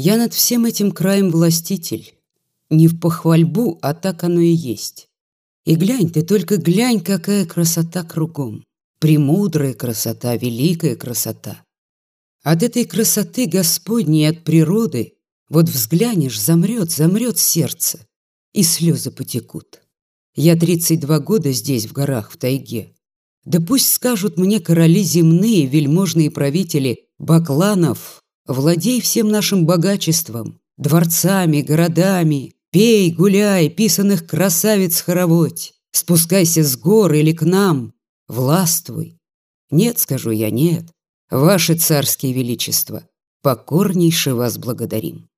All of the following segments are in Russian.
Я над всем этим краем властитель. Не в похвальбу, а так оно и есть. И глянь, ты только глянь, какая красота кругом. Премудрая красота, великая красота. От этой красоты Господней, от природы, вот взглянешь, замрет, замрет сердце, и слезы потекут. Я 32 года здесь, в горах, в тайге. Да пусть скажут мне короли земные, вельможные правители Бакланов, владей всем нашим богачеством, дворцами, городами, пей, гуляй, писанных красавиц хороводь, спускайся с гор или к нам, властвуй. Нет, скажу я, нет, ваше царские величество, покорнейше вас благодарим.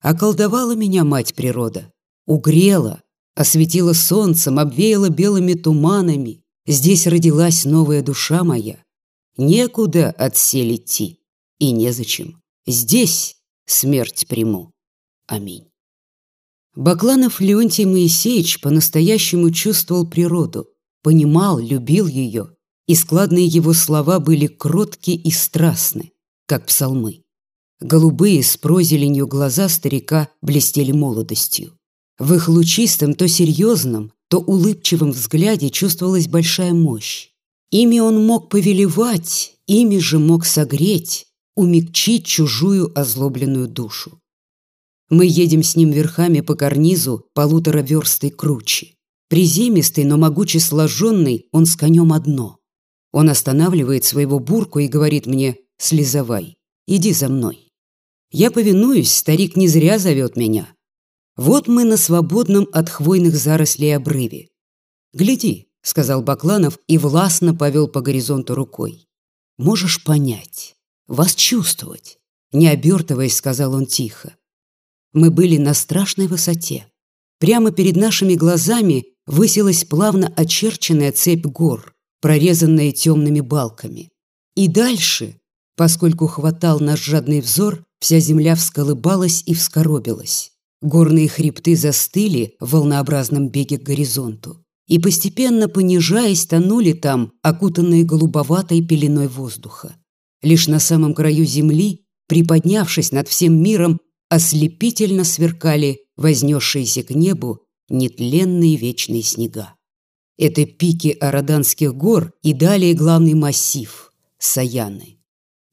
Околдовала меня мать природа, угрела, осветила солнцем, обвеяла белыми туманами. Здесь родилась новая душа моя. Некуда отсель идти, и незачем. Здесь смерть приму. Аминь. Бакланов Леонтий Моисеевич по-настоящему чувствовал природу, понимал, любил ее, и складные его слова были кротки и страстны, как псалмы. Голубые с прозеленью глаза старика блестели молодостью. В их лучистом, то серьезном, то улыбчивом взгляде чувствовалась большая мощь. Ими он мог повелевать, ими же мог согреть, умягчить чужую озлобленную душу. Мы едем с ним верхами по карнизу полутора верстой круче. Приземистый, но могуче сложенный, он с конем одно. Он останавливает своего бурку и говорит мне «Слезавай, иди за мной». Я повинуюсь, старик не зря зовет меня. Вот мы на свободном от хвойных зарослей обрыве. «Гляди», — сказал Бакланов и властно повел по горизонту рукой. «Можешь понять, вас чувствовать», — не обертываясь, сказал он тихо. Мы были на страшной высоте. Прямо перед нашими глазами высилась плавно очерченная цепь гор, прорезанная темными балками. И дальше, поскольку хватал наш жадный взор, вся земля всколыбалась и вскоробилась. Горные хребты застыли в волнообразном беге к горизонту и, постепенно понижаясь, тонули там, окутанные голубоватой пеленой воздуха. Лишь на самом краю земли, приподнявшись над всем миром, ослепительно сверкали вознесшиеся к небу нетленные вечные снега. Это пики Араданских гор и далее главный массив – Саяны.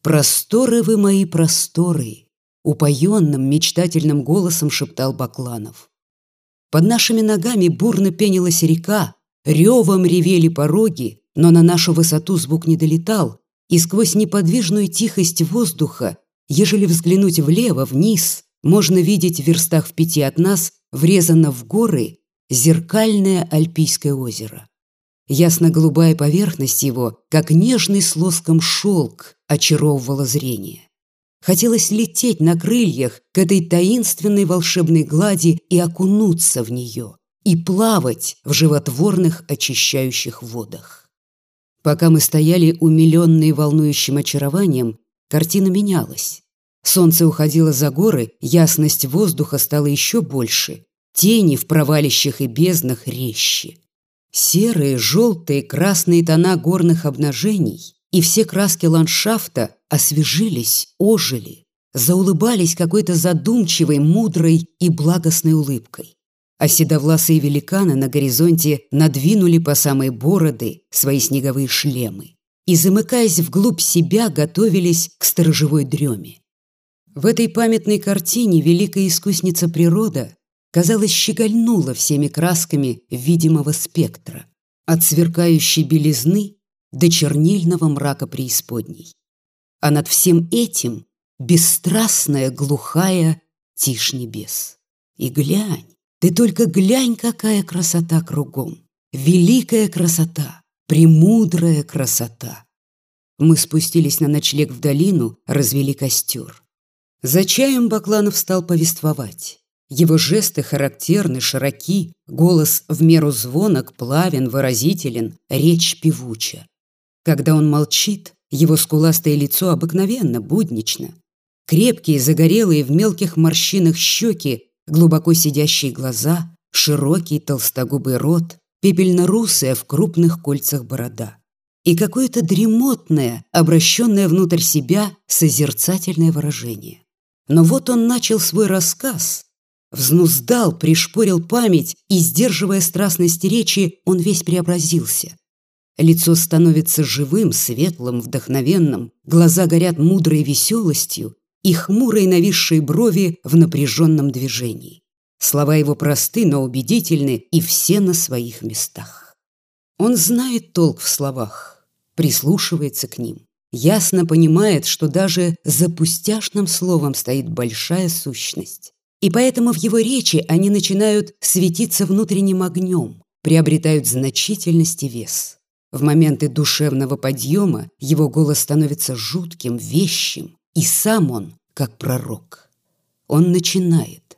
«Просторы вы мои просторы!» упоенным, мечтательным голосом шептал Бакланов. Под нашими ногами бурно пенилась река, ревом ревели пороги, но на нашу высоту звук не долетал, и сквозь неподвижную тихость воздуха, ежели взглянуть влево, вниз, можно видеть в верстах в пяти от нас, врезано в горы, зеркальное Альпийское озеро. Ясно-голубая поверхность его, как нежный с лоском шелк, очаровывала зрение. Хотелось лететь на крыльях к этой таинственной волшебной глади и окунуться в нее, и плавать в животворных очищающих водах. Пока мы стояли умиленные волнующим очарованием, картина менялась. Солнце уходило за горы, ясность воздуха стала еще больше, тени в провалищах и безднах резче. Серые, желтые, красные тона горных обнажений и все краски ландшафта освежились, ожили, заулыбались какой-то задумчивой, мудрой и благостной улыбкой. А седовласые великаны на горизонте надвинули по самой бороды свои снеговые шлемы и, замыкаясь вглубь себя, готовились к сторожевой дреме. В этой памятной картине великая искусница природа, казалось, щегольнула всеми красками видимого спектра, от сверкающей белизны до чернильного мрака преисподней. А над всем этим бесстрастная, глухая тишь небес. И глянь, ты только глянь, какая красота кругом. Великая красота, премудрая красота. Мы спустились на ночлег в долину, развели костер. За чаем Бакланов стал повествовать. Его жесты характерны, широки, голос в меру звонок, плавен, выразителен, речь певуча. Когда он молчит, его скуластое лицо обыкновенно, буднично. Крепкие, загорелые, в мелких морщинах щеки, глубоко сидящие глаза, широкий толстогубый рот, пепельно-русая в крупных кольцах борода. И какое-то дремотное, обращенное внутрь себя, созерцательное выражение. Но вот он начал свой рассказ, взнуздал, пришпорил память, и, сдерживая страстность речи, он весь преобразился. Лицо становится живым, светлым, вдохновенным, глаза горят мудрой веселостью и хмурой нависшей брови в напряженном движении. Слова его просты, но убедительны, и все на своих местах. Он знает толк в словах, прислушивается к ним, ясно понимает, что даже за пустяшным словом стоит большая сущность. И поэтому в его речи они начинают светиться внутренним огнем, приобретают значительность и вес. В моменты душевного подъема его голос становится жутким, вещим, и сам он как пророк. Он начинает.